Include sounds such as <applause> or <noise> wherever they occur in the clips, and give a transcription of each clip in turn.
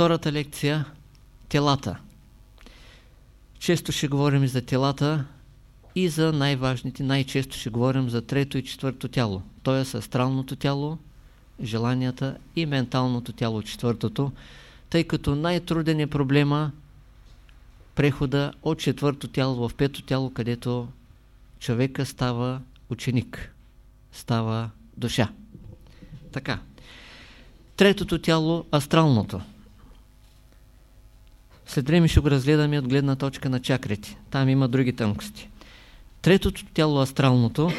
втората лекция телата. Често ще говорим за телата и за най-важните, най-често ще говорим за трето и четвърто тяло. т.е. астралното тяло, желанията и менталното тяло, четвъртото, тъй като най-труден е проблема прехода от четвърто тяло в пето тяло, където човека става ученик, става душа. Така. Третото тяло, астралното. След време ще го разгледаме от гледна точка на чакрите. Там има други тънкости. Третото тяло, астралното,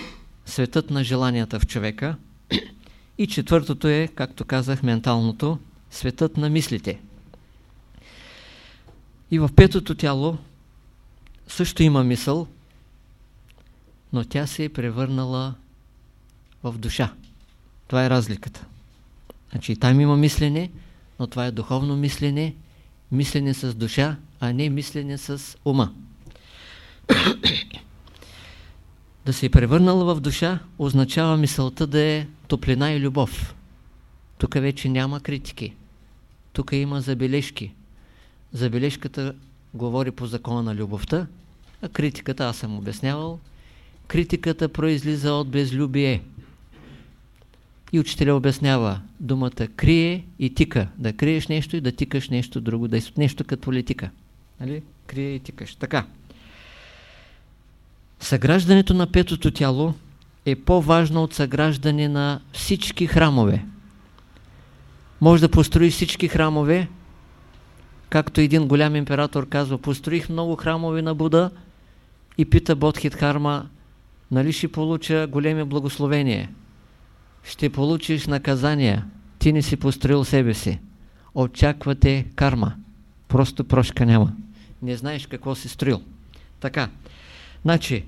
светът на желанията в човека. И четвъртото е, както казах, менталното, светът на мислите. И в петото тяло също има мисъл, но тя се е превърнала в душа. Това е разликата. Значи там има мислене, но това е духовно мислене, мислене с душа, а не мислене с ума. <clears throat> да се е превърнала в душа означава мисълта да е топлина и любов. Тук вече няма критики. Тук има забележки. Забележката говори по закона на любовта, а критиката, аз съм обяснявал, критиката произлиза от безлюбие. И учителя обяснява думата крие и тика. Да криеш нещо и да тикаш нещо друго. Да нещо като политика. Нали? Крие и тикаш. Така. Съграждането на петото тяло е по-важно от съграждане на всички храмове. Може да построи всички храмове, както един голям император казва, построих много храмове на Буда и пита Бодхитхарма, нали ще получа големи благословения? Ще получиш наказания. Ти не си построил себе си. Очаквате карма. Просто прошка няма. Не знаеш какво си строил. Така. Значи,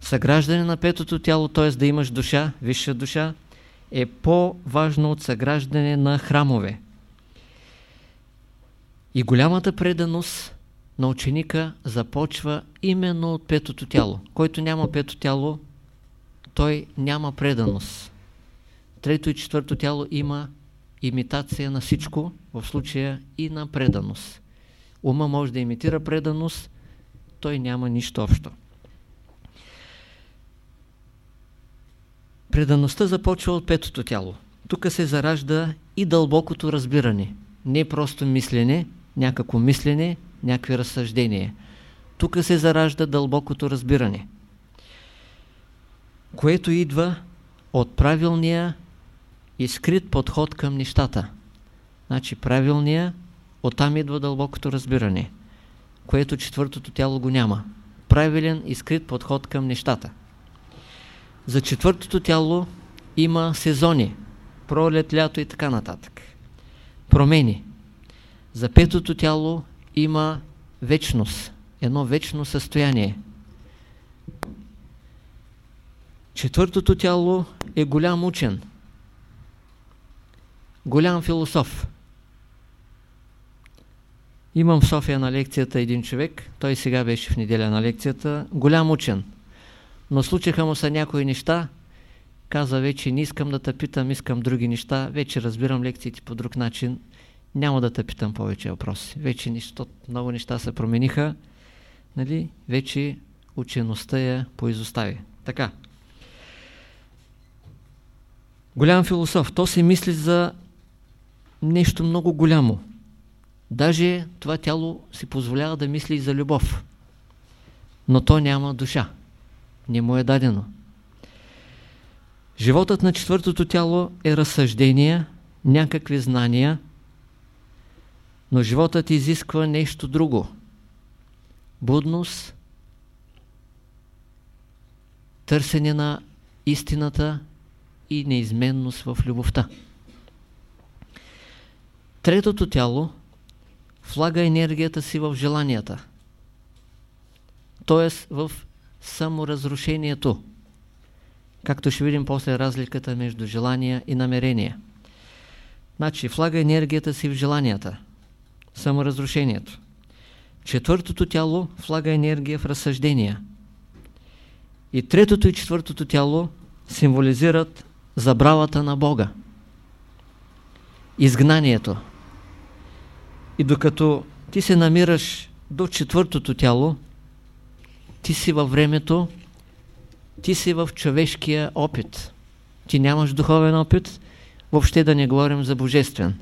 съграждане на петото тяло, т.е. да имаш душа, висша душа, е по-важно от съграждане на храмове. И голямата преданост на ученика започва именно от петото тяло. Който няма пето тяло, той няма преданост трето и четвърто тяло има имитация на всичко, в случая и на преданост. Ума може да имитира преданост, той няма нищо общо. Предаността започва от петото тяло. Тук се заражда и дълбокото разбиране. Не просто мислене, някакво мислене, някакви разсъждения. Тук се заражда дълбокото разбиране, което идва от правилния и скрит подход към нещата. Значи правилния, оттам идва дълбокото разбиране, което четвъртото тяло го няма. Правилен и скрит подход към нещата. За четвъртото тяло има сезони, пролет, лято и така нататък. Промени. За петото тяло има вечност, едно вечно състояние. Четвъртото тяло е голям учен, голям философ. Имам в София на лекцията един човек, той сега беше в неделя на лекцията, голям учен. Но случиха му са някои неща, каза вече не искам да те питам, искам други неща, вече разбирам лекциите по друг начин, няма да те питам повече въпроси. Вече нищо, много неща се промениха, нали? вече учеността я поизостави. Така. Голям философ. То се мисли за нещо много голямо. Даже това тяло си позволява да мисли и за любов. Но то няма душа. Не му е дадено. Животът на четвъртото тяло е разсъждение, някакви знания, но животът изисква нещо друго. Будност, търсене на истината и неизменност в любовта. Третото тяло влага енергията си в желанията, т.е. в саморазрушението, както ще видим после разликата между желания и намерения. Значи, влага енергията си в желанията, саморазрушението. Четвъртото тяло влага енергия в разсъждения. И третото и четвъртото тяло символизират забравата на Бога. Изгнанието. И докато ти се намираш до четвъртото тяло, ти си във времето, ти си в човешкия опит. Ти нямаш духовен опит, въобще да не говорим за божествен.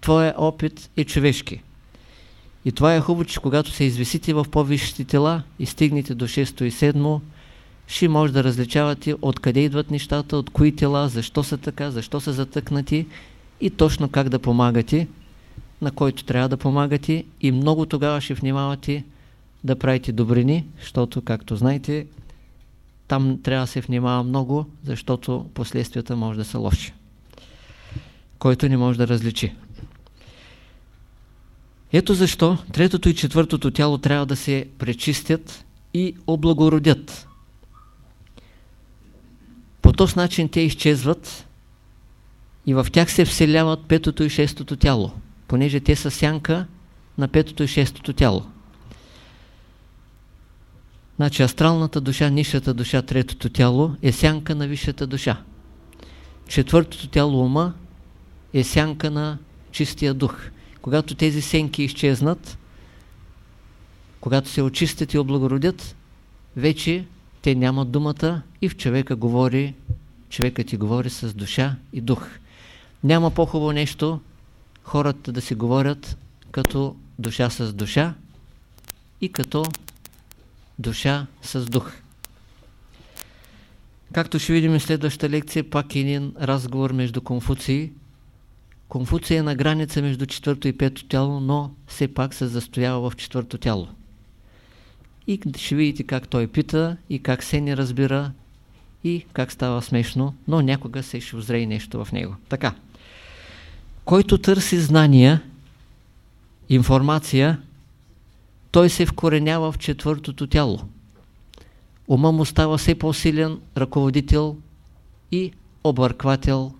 Твоя опит е човешки. И това е хубаво, че когато се извисите в по-висшите тела и стигнете до 6 и 7, ще може да различавате откъде идват нещата, от кои тела, защо са така, защо са затъкнати и точно как да помагате, на който трябва да помагате и много тогава ще внимавате да правите добрини, защото, както знаете, там трябва да се внимава много, защото последствията може да са лоши. Който не може да различи. Ето защо третото и четвъртото тяло трябва да се пречистят и облагородят. По този начин те изчезват и в тях се вселяват петото и шестото тяло, понеже те са сянка на петото и шестото тяло. Значи астралната душа, нишата душа, третото тяло е сянка на висшата душа. Четвъртото тяло ума е сянка на чистия дух. Когато тези сенки изчезнат, когато се очистят и облагородят, вече те нямат думата и в човека говори, човекът ти говори с душа и дух. Няма по-хубаво нещо хората да си говорят като душа с душа и като душа с дух. Както ще видим в следващата лекция, пак е един разговор между Конфуции. Конфуция е на граница между четвърто и пето тяло, но все пак се застоява в четвърто тяло. И ще видите как той пита и как се не разбира и как става смешно, но някога се ще озрее нещо в него. Така. Който търси знания, информация, той се вкоренява в четвъртото тяло. Ума му става все по-силен ръководител и обърквател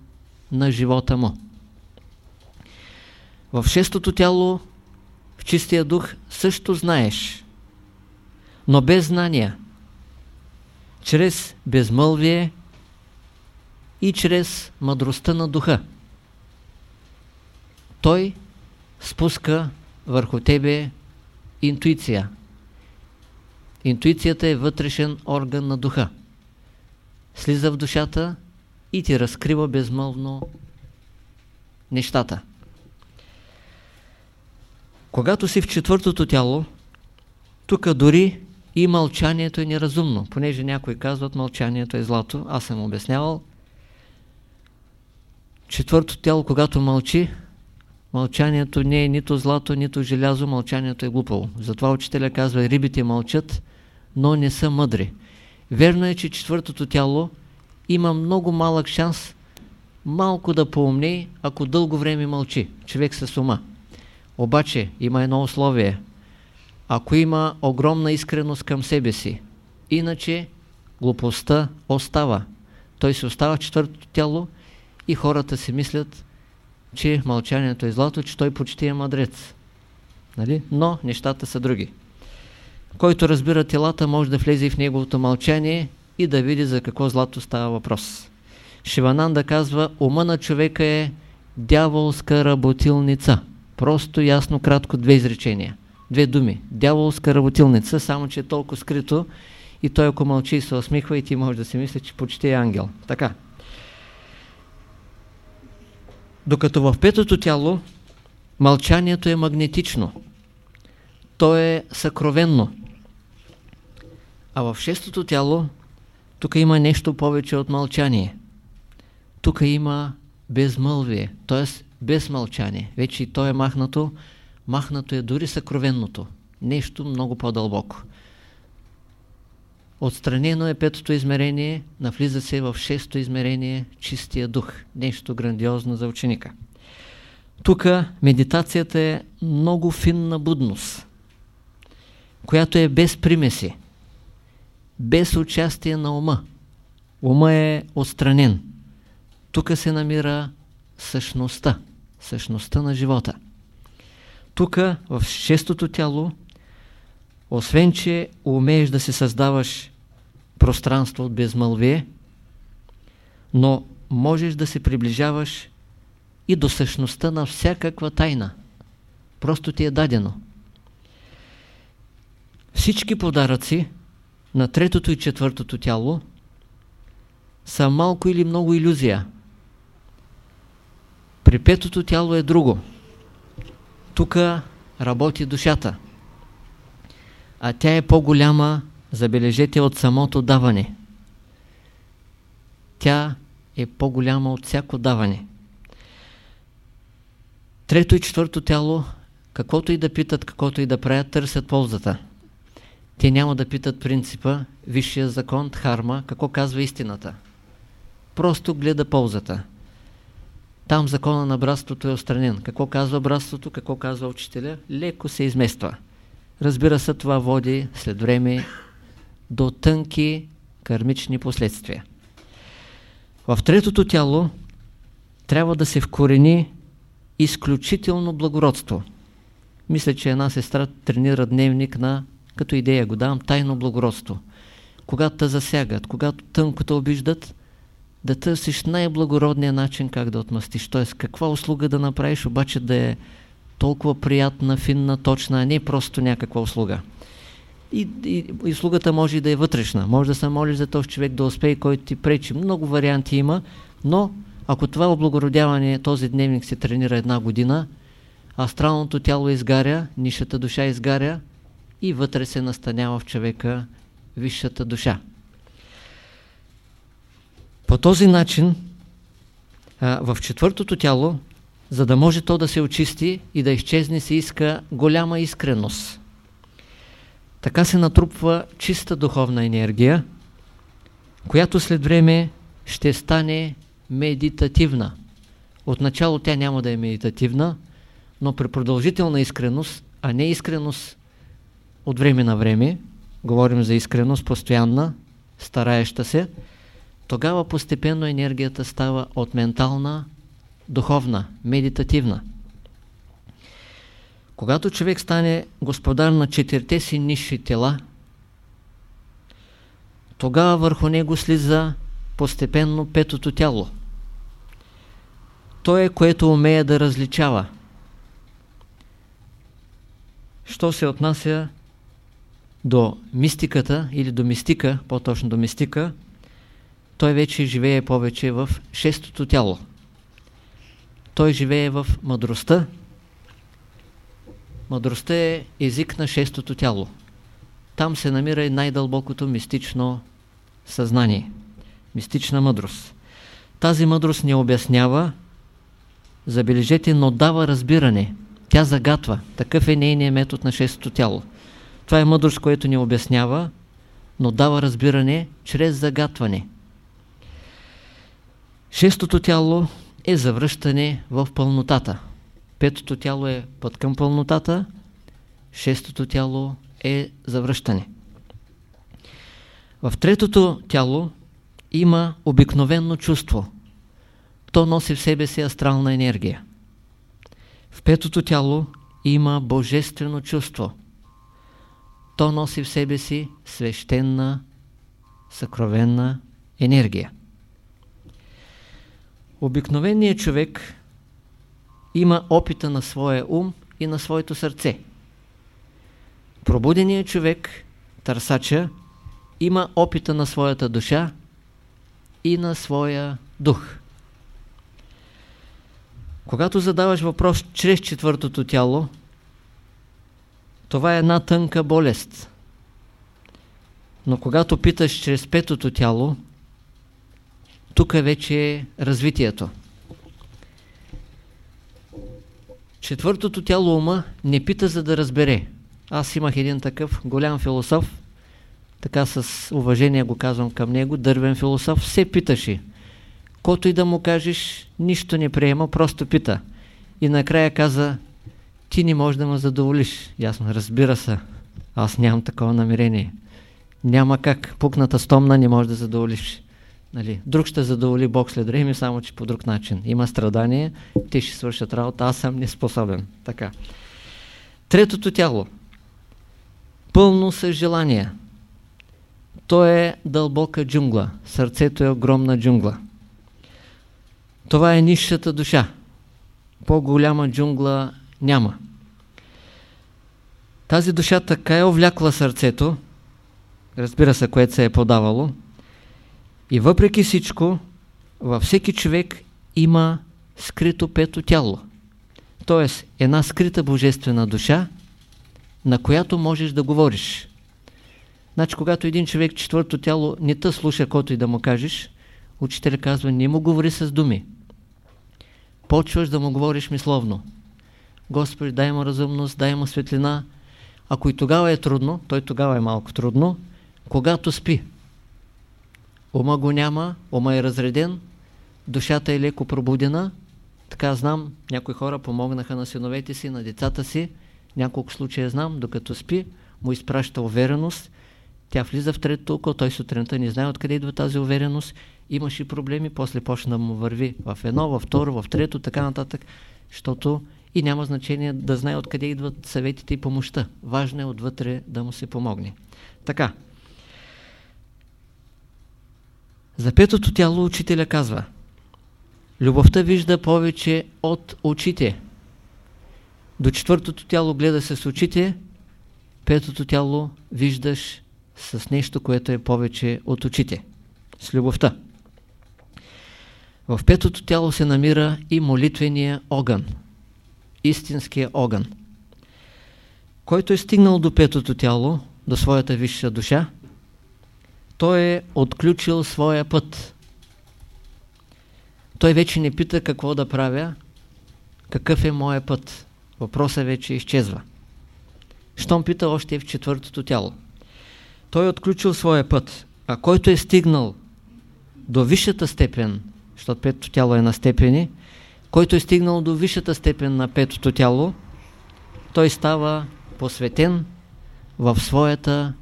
на живота му. В шестото тяло, в чистия дух, също знаеш, но без знания, чрез безмълвие и чрез мъдростта на духа. Той спуска върху тебе интуиция. Интуицията е вътрешен орган на духа. Слиза в душата и ти разкрива безмълвно нещата. Когато си в четвъртото тяло, тук дори и мълчанието е неразумно, понеже някои казват мълчанието е злато. Аз съм обяснявал. Четвърто тяло, когато мълчи, мълчанието не е нито злато, нито желязо, мълчанието е глупаво. Затова учителя казва, рибите мълчат, но не са мъдри. Верно е, че четвъртото тяло има много малък шанс малко да поумне, ако дълго време мълчи. Човек с ума. Обаче има едно условие. Ако има огромна искреност към себе си, иначе глупостта остава. Той се остава четвъртото тяло и хората си мислят, че мълчанието е злато, че той почти е мъдрец. Нали? Но нещата са други. Който разбира телата, може да влезе в неговото мълчание и да види за какво злато става въпрос. Шивананда казва, ума на човека е дяволска работилница. Просто, ясно, кратко, две изречения. Две думи. Дяволска работилница, само че е толкова скрито и той ако мълчи и се усмихва и ти може да си мисли, че почти е ангел. Така. Докато в петото тяло мълчанието е магнетично. То е съкровенно. А в шестото тяло тук има нещо повече от мълчание. Тук има безмълвие, т.е. без мълчание. Вече и то е махнато. Махнато е дори съкровенното. Нещо много по-дълбоко. Отстранено е петото измерение, навлиза се в шесто измерение, чистия дух. Нещо грандиозно за ученика. Тук медитацията е много финна будност, която е без примеси, без участие на ума. Ума е отстранен. Тук се намира същността, същността на живота. Тук, в шестото тяло, освен, че умееш да се създаваш пространство от безмълвие, но можеш да се приближаваш и до същността на всякаква тайна. Просто ти е дадено. Всички подаръци на третото и четвъртото тяло са малко или много иллюзия. При петото тяло е друго. Тук работи душата. А тя е по-голяма, забележете, от самото даване. Тя е по-голяма от всяко даване. Трето и четвърто тяло, каквото и да питат, каквото и да правят, търсят ползата. Те няма да питат принципа, висшия закон, дхарма, какво казва истината. Просто гледа ползата. Там закона на братството е отстранен. Какво казва братството, какво казва учителя? Леко се измества. Разбира се, това води след време до тънки кармични последствия. В третото тяло трябва да се вкорени изключително благородство. Мисля, че една сестра тренира дневник на, като идея го давам, тайно благородство. Когато те засягат, когато тънко обиждат, да търсиш най-благородния начин как да отмъстиш. Т.е. каква услуга да направиш, обаче да е толкова приятна, финна, точна, а не просто някаква услуга. И, и, и услугата може да е вътрешна. Може да се молиш за този човек да успее, който ти пречи. Много варианти има, но ако това облагородяване, този дневник се тренира една година, астралното тяло изгаря, нишата душа изгаря и вътре се настанява в човека висшата душа. По този начин, в четвъртото тяло, за да може то да се очисти и да изчезне, се иска голяма искреност. Така се натрупва чиста духовна енергия, която след време ще стане медитативна. Отначало тя няма да е медитативна, но при продължителна искреност, а не искреност от време на време, говорим за искреност постоянна, стараеща се, тогава постепенно енергията става от ментална, духовна, медитативна. Когато човек стане господар на четирите си ниши тела, тогава върху него слиза постепенно петото тяло. То е, което умее да различава. Що се отнася до мистиката или до мистика, по-точно до мистика, той вече живее повече в шестото тяло. Той живее в мъдростта. Мъдростта е език на шестото тяло. Там се намира и най-дълбокото мистично съзнание. Мистична мъдрост. Тази мъдрост не обяснява, забележете, но дава разбиране. Тя загатва. Такъв е нейният метод на шестото тяло. Това е мъдрост, което ни обяснява, но дава разбиране чрез загатване. Шестото тяло е завръщане в пълнотата. Петото тяло е път към пълнотата, шестото тяло е завръщане. В третото тяло има обикновено чувство. То носи в себе си астрална енергия. В петото тяло има божествено чувство. То носи в себе си свещена, съкровенна енергия. Обикновеният човек има опита на своя ум и на своето сърце. Пробуденият човек, търсача, има опита на своята душа и на своя дух. Когато задаваш въпрос чрез четвъртото тяло, това е една тънка болест. Но когато питаш чрез петото тяло, тук вече е развитието. Четвъртото тяло ума не пита за да разбере. Аз имах един такъв голям философ, така с уважение го казвам към него, дървен философ, все питаше. Кото и да му кажеш, нищо не приема, просто пита. И накрая каза, ти не можеш да ме задоволиш. Ясно, разбира се, аз нямам такова намерение. Няма как, пукната стомна не може да задоволиш. Нали, друг ще задоволи Бог след време, само че по друг начин. Има страдание, те ще свършат работа, аз съм неспособен. Така. Третото тяло. Пълно с желания. То е дълбока джунгла. Сърцето е огромна джунгла. Това е нишата душа. По-голяма джунгла няма. Тази душа така е овлякла сърцето, разбира се, което се е подавало, и въпреки всичко, във всеки човек има скрито пето тяло. Тоест, една скрита божествена душа, на която можеш да говориш. Значи, когато един човек четвърто тяло не те слуша, който и да му кажеш, учителя казва, не му говори с думи. Почваш да му говориш мисловно. Господи, дай му разумност, дай му светлина. Ако и тогава е трудно, той тогава е малко трудно, когато спи. Ума го няма, ума е разреден, душата е леко пробудена. Така знам, някои хора помогнаха на синовете си, на децата си. Няколко случая знам, докато спи, му изпраща увереност. Тя влиза в трето око, той сутринта не знае откъде идва тази увереност. Имаше проблеми, после почна да му върви в едно, във второ, в трето, така нататък, защото и няма значение да знае откъде идват съветите и помощта. Важно е отвътре да му се помогне. Така. За петото тяло учителя казва Любовта вижда повече от очите. До четвъртото тяло гледа с очите, петото тяло виждаш с нещо, което е повече от очите. С любовта. В петото тяло се намира и молитвения огън. Истинския огън. Който е стигнал до петото тяло, до своята висша душа, той е отключил своя път. Той вече не пита какво да правя, какъв е моя път. Въпросът вече изчезва. Щом пита още е в четвъртото тяло. Той е отключил своя път, а който е стигнал до висшата степен, защото петото тяло е на степени, който е стигнал до висшата степен на петото тяло, той става посветен в своята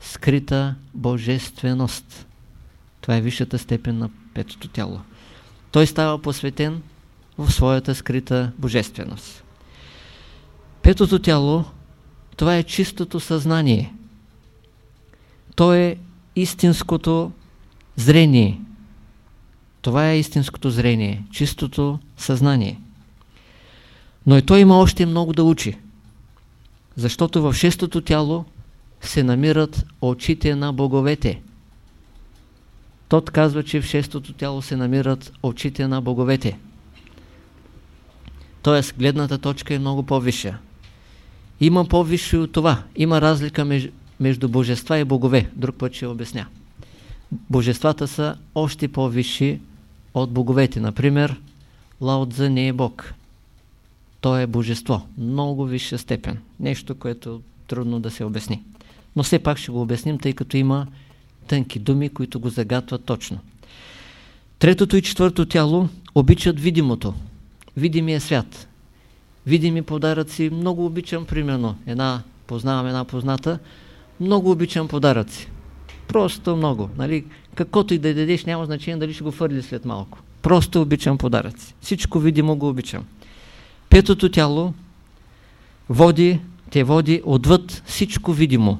скрита божественост. Това е висшата степен на петото тяло. Той става посветен в своята скрита божественост. Петото тяло, това е чистото съзнание. То е истинското зрение. Това е истинското зрение, чистото съзнание. Но и той има още много да учи. Защото в шестото тяло се намират очите на боговете. Тот казва, че в шестото тяло се намират очите на боговете. Тоест, гледната точка е много по-висша. Има по-висше от това. Има разлика меж, между божества и богове. Друг път ще обясня. Божествата са още по-висши от боговете. Например, Лао Цзъ не е бог. Той е божество. Много висша степен. Нещо, което трудно да се обясни. Но все пак ще го обясним, тъй като има тънки думи, които го загатват точно. Третото и четвърто тяло обичат видимото. Видимия свят. Видими подаръци. Много обичам, примерно, една, познавам една позната, много обичам подаръци. Просто много. Нали? Каквото и да дадеш, няма значение дали ще го фърли след малко. Просто обичам подаръци. Всичко видимо го обичам. Петото тяло води, те води отвъд всичко видимо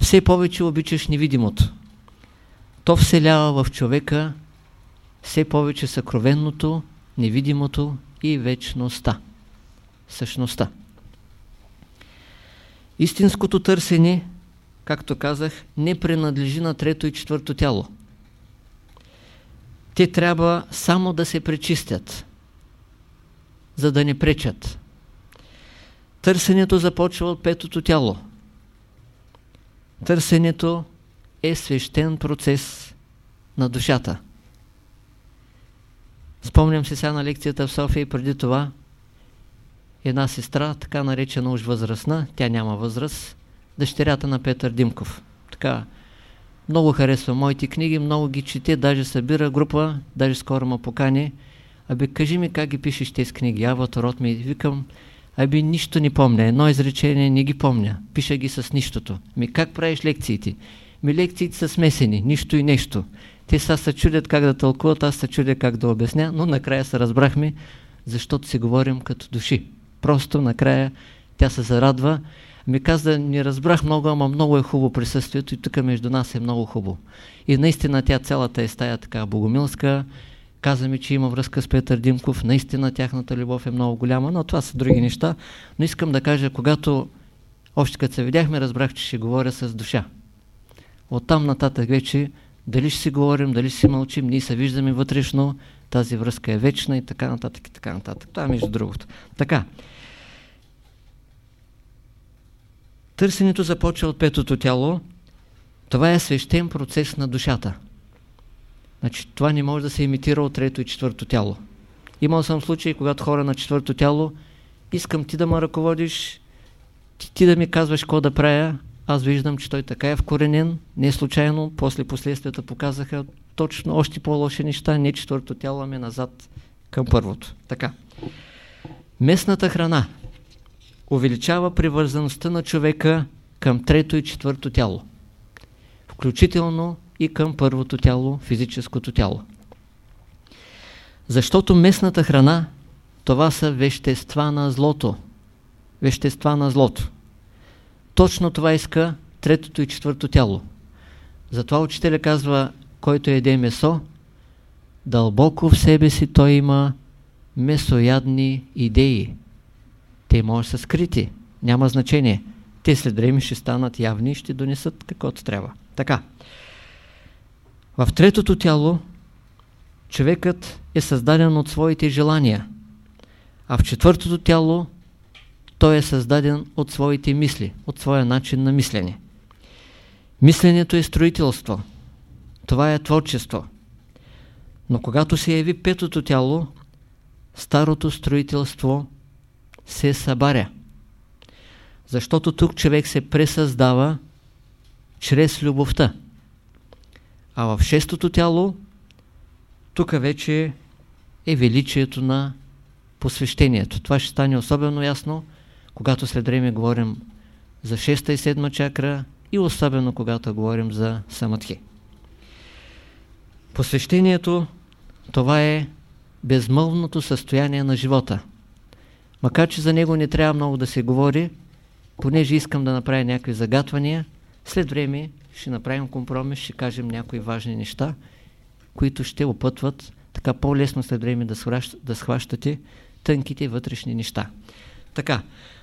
все повече обичаш невидимото. То вселява в човека все повече съкровенното, невидимото и вечността. Същността. Истинското търсене, както казах, не принадлежи на трето и четвърто тяло. Те трябва само да се пречистят, за да не пречат. Търсенето започва от петото тяло – Търсенето е свещен процес на душата. Спомням се сега на лекцията в София и преди това една сестра, така наречена уж възрастна, тя няма възраст, дъщерята на Петър Димков. Така, много харесва моите книги, много ги чете, даже събира група, даже скоро ма покани. Абе, кажи ми как ги пишеш тези книги. Авата род ми викам, Аби нищо не помня. Едно изречение не ги помня. Пиша ги с нищото. Ми как правиш лекциите? Ми лекциите са смесени. Нищо и нещо. Те са се чудят как да тълкуват, аз се чудя как да обясня, но накрая се разбрахме, защото си говорим като души. Просто накрая тя се зарадва. Ми каза, не разбрах много, ама много е хубаво присъствието и тук между нас е много хубаво. И наистина тя цялата е стая така богомилска, каза ми, че има връзка с Петър Димков. Наистина тяхната любов е много голяма, но това са други неща. Но искам да кажа, когато Още като се видяхме, разбрах, че ще говоря с душа. Оттам нататък вече, дали ще си говорим, дали ще си мълчим, ние се виждаме вътрешно, тази връзка е вечна и така нататък и така нататък. Това е между другото. Така. Търсенето започва от петото тяло. Това е свещен процес на душата. Значи, това не може да се имитира от трето и четвърто тяло. Имал съм случаи, когато хора на четвърто тяло, искам ти да ме ръководиш, ти, ти да ми казваш какво да правя, аз виждам, че той така е вкоренен, не е случайно, после последствията показаха точно още по-лоши неща, не четвърто тяло, ами назад към първото. Така. Местната храна увеличава привързаността на човека към трето и четвърто тяло, включително и към първото тяло, физическото тяло. Защото местната храна, това са вещества на злото. Вещества на злото. Точно това иска третото и четвърто тяло. Затова учителя казва, който еде месо, дълбоко в себе си той има месоядни идеи. Те може са скрити, няма значение. Те след време ще станат явни и ще донесат каквото трябва. Така. В третото тяло човекът е създаден от своите желания, а в четвъртото тяло той е създаден от своите мисли, от своя начин на мислене. Мисленето е строителство. Това е творчество. Но когато се яви петото тяло, старото строителство се събаря. Защото тук човек се пресъздава чрез любовта. А в шестото тяло, тук вече е величието на посвещението. Това ще стане особено ясно, когато след време говорим за шеста и седма чакра и особено когато говорим за самадхи. Посвещението, това е безмълвното състояние на живота. Макар, че за него не трябва много да се говори, понеже искам да направя някакви загатвания, след време ще направим компромис, ще кажем някои важни неща, които ще опътват така по-лесно след време да, схващате тънките вътрешни неща. Така,